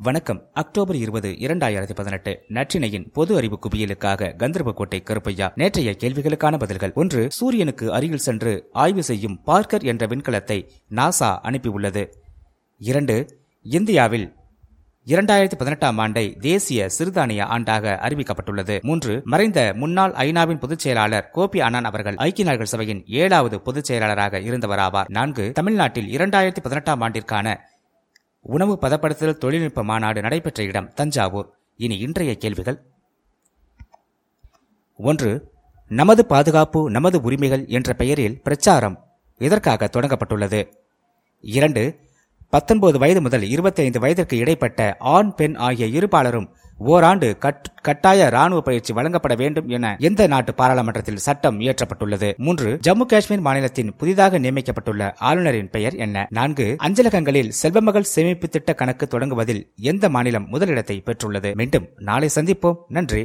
வணக்கம். அக்டோபர் இருபது இரண்டாயிரத்தி பதினெட்டு. நற்றினையின் பொது அறிவு குவியலுக்காக கந்தர்போட்டை கருப்பையா நேற்றைய கேள்விகளுக்கான பதில்கள். ஒன்று சூரியனுக்கு அருகில் சென்று ஆய்வு செய்யும் பார்க்கர் என்ற விண்கலத்தை நாசா அனுப்பியுள்ளது. இரண்டு இந்தியாவில் இரண்டாயிரத்தி பதினெட்டாம் ஆண்டை தேசிய சிறுதானிய ஆண்டாக அறிவிக்கப்பட்டுள்ளது. மூன்று மறைந்த முன்னாள் ஐநாவின் பொதுச் செயலாளர் கோபி அண்ணன் அவர்கள் ஐக்கிய நாடுகள் சபையின் ஏழாவது பொதுச் செயலாளராக இருந்தவராவார். நான்கு தமிழ்நாட்டில் இரண்டாயிரத்தி பதினெட்டாம் ஆண்டிற்கான உணவு பதப்படுத்துதல் தொழில்நுட்ப மாநாடு நடைபெற்ற இடம் தஞ்சாவூர். இனி இன்றைய கேள்விகள். ஒன்று நமது பாதுகாப்பு நமது உரிமைகள் என்ற பெயரில் பிரச்சாரம் எதற்காக தொடங்கப்பட்டுள்ளது? இரண்டு பத்தொன்பது வயது முதல் இருபத்தி ஐந்து வயதிற்கு இடைப்பட்ட ஆண் பெண் ஆகிய இருபாலரும் ஓராண்டு கட்டாய ராணுவ பயிற்சி வழங்கப்பட வேண்டும் என எந்த நாட்டு பாராளுமன்றத்தில் சட்டம் இயற்றப்பட்டுள்ளது? மூன்று ஜம்மு காஷ்மீர் மாநிலத்தின் புதிதாக நியமிக்கப்பட்டுள்ள ஆளுநரின் பெயர் என்ன? நான்கு அஞ்சலகங்களில் செல்வமகள் சேமிப்பு திட்ட கணக்கு தொடங்குவதில் எந்த மாநிலம் முதலிடத்தை பெற்றுள்ளது? மீண்டும் நாளை சந்திப்போம். நன்றி.